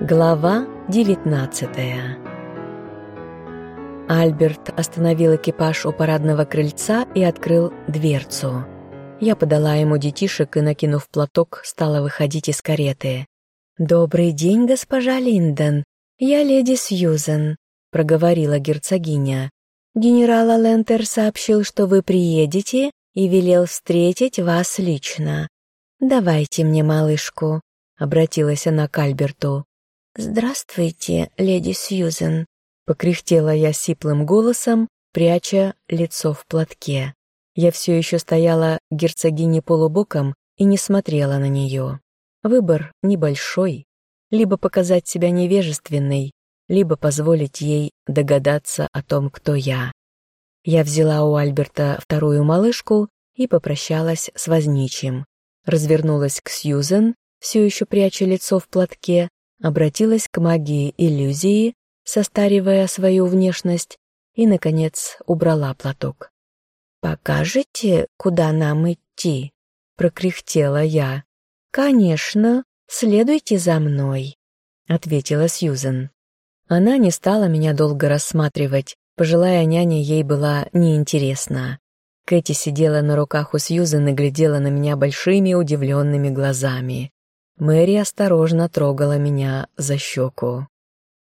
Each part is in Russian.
Глава 19 Альберт остановил экипаж у парадного крыльца и открыл дверцу. Я подала ему детишек и, накинув платок, стала выходить из кареты. «Добрый день, госпожа Линдон. Я леди Сьюзен», — проговорила герцогиня. «Генерал Алентер сообщил, что вы приедете и велел встретить вас лично. Давайте мне малышку», — обратилась она к Альберту. «Здравствуйте, леди Сьюзен», — покряхтела я сиплым голосом, пряча лицо в платке. Я все еще стояла герцогине полубоком и не смотрела на нее. Выбор небольшой. Либо показать себя невежественной, либо позволить ей догадаться о том, кто я. Я взяла у Альберта вторую малышку и попрощалась с возничим. Развернулась к Сьюзен, все еще пряча лицо в платке, обратилась к магии иллюзии, состаривая свою внешность, и, наконец, убрала платок. «Покажете, куда нам идти?» — прокряхтела я. «Конечно, следуйте за мной», — ответила Сьюзен. Она не стала меня долго рассматривать, пожилая няня ей была неинтересна. Кэти сидела на руках у Сьюзен и глядела на меня большими удивленными глазами. Мэри осторожно трогала меня за щеку.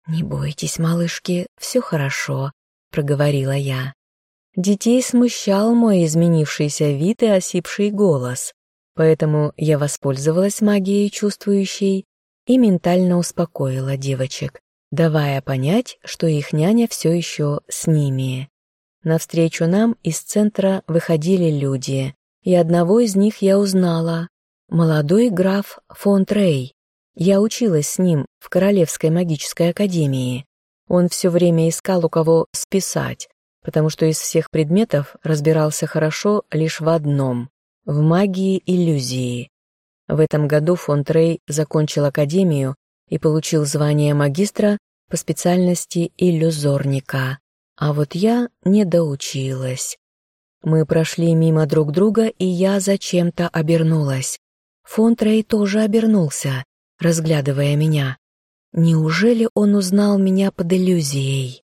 «Не бойтесь, малышки, все хорошо», — проговорила я. Детей смущал мой изменившийся вид и осипший голос, поэтому я воспользовалась магией чувствующей и ментально успокоила девочек, давая понять, что их няня все еще с ними. Навстречу нам из центра выходили люди, и одного из них я узнала. Молодой граф фон Трей. Я училась с ним в Королевской магической академии. Он все время искал у кого списать, потому что из всех предметов разбирался хорошо лишь в одном — в магии иллюзии. В этом году фон Трей закончил академию и получил звание магистра по специальности иллюзорника. А вот я не доучилась. Мы прошли мимо друг друга, и я зачем-то обернулась. Фон Трей тоже обернулся, разглядывая меня. Неужели он узнал меня под иллюзией?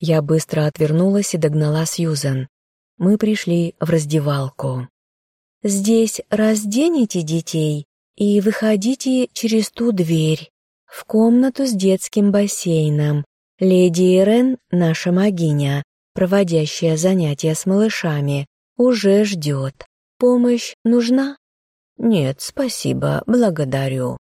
Я быстро отвернулась и догнала Сьюзен. Мы пришли в раздевалку. «Здесь разденете детей и выходите через ту дверь, в комнату с детским бассейном. Леди Ирен, наша магиня, проводящая занятия с малышами, уже ждет. Помощь нужна?» «Нет, спасибо, благодарю».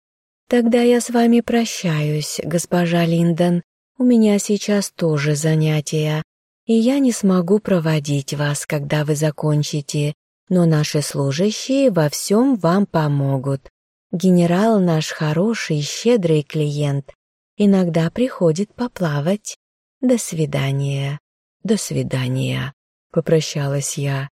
«Тогда я с вами прощаюсь, госпожа Линдон. У меня сейчас тоже занятия, и я не смогу проводить вас, когда вы закончите, но наши служащие во всем вам помогут. Генерал наш хороший, щедрый клиент. Иногда приходит поплавать. До свидания. До свидания», — попрощалась я.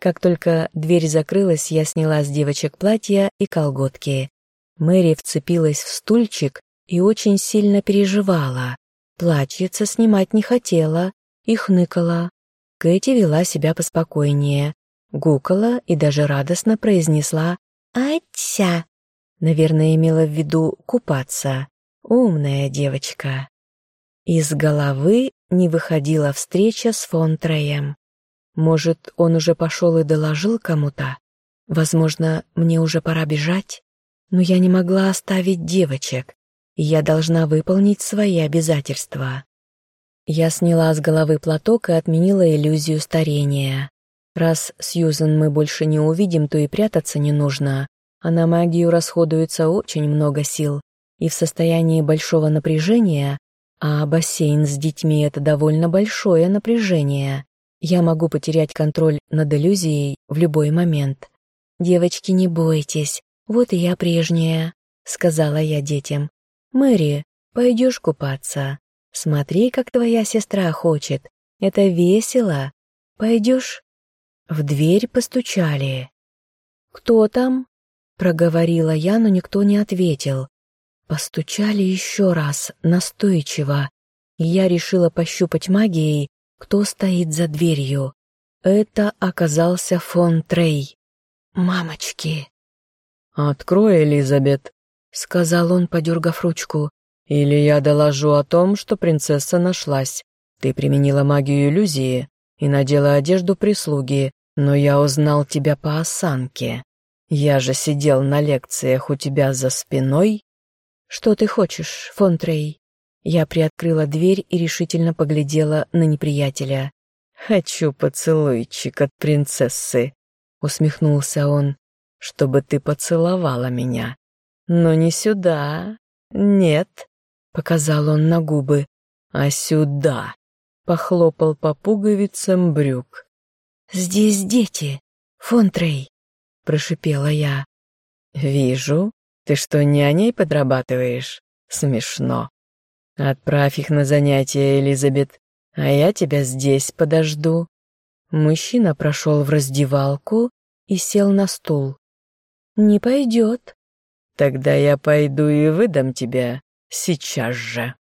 Как только дверь закрылась, я сняла с девочек платья и колготки. Мэри вцепилась в стульчик и очень сильно переживала. Платьице снимать не хотела и хныкала. Кэти вела себя поспокойнее, гукала и даже радостно произнесла «Ася!» Наверное, имела в виду купаться. Умная девочка. Из головы не выходила встреча с фон Треем. Может, он уже пошел и доложил кому-то? Возможно, мне уже пора бежать? Но я не могла оставить девочек, я должна выполнить свои обязательства. Я сняла с головы платок и отменила иллюзию старения. Раз Сьюзен мы больше не увидим, то и прятаться не нужно, а на магию расходуется очень много сил, и в состоянии большого напряжения, а бассейн с детьми — это довольно большое напряжение, я могу потерять контроль над иллюзией в любой момент. «Девочки, не бойтесь, вот и я прежняя», — сказала я детям. «Мэри, пойдешь купаться? Смотри, как твоя сестра хочет. Это весело. Пойдешь?» В дверь постучали. «Кто там?» — проговорила я, но никто не ответил. Постучали еще раз, настойчиво, я решила пощупать магией, кто стоит за дверью. Это оказался фон Трей. «Мамочки!» «Открой, Элизабет», — сказал он, подергав ручку. Или я доложу о том, что принцесса нашлась. Ты применила магию иллюзии и надела одежду прислуги, но я узнал тебя по осанке. Я же сидел на лекциях у тебя за спиной. Что ты хочешь, Фонтрей? Я приоткрыла дверь и решительно поглядела на неприятеля. «Хочу поцелуйчик от принцессы», — усмехнулся он, — «чтобы ты поцеловала меня. Но не сюда, нет», — показал он на губы, — «а сюда», — похлопал по пуговицам брюк. «Здесь дети, Фонтрей», — прошипела я. «Вижу. Ты что, няней подрабатываешь? Смешно. Отправь их на занятия, Элизабет, а я тебя здесь подожду». Мужчина прошел в раздевалку и сел на стул. «Не пойдет». «Тогда я пойду и выдам тебя сейчас же».